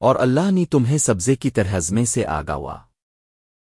اور اللہ نے تمہیں سبزے کی طرح سے آگا ہوا۔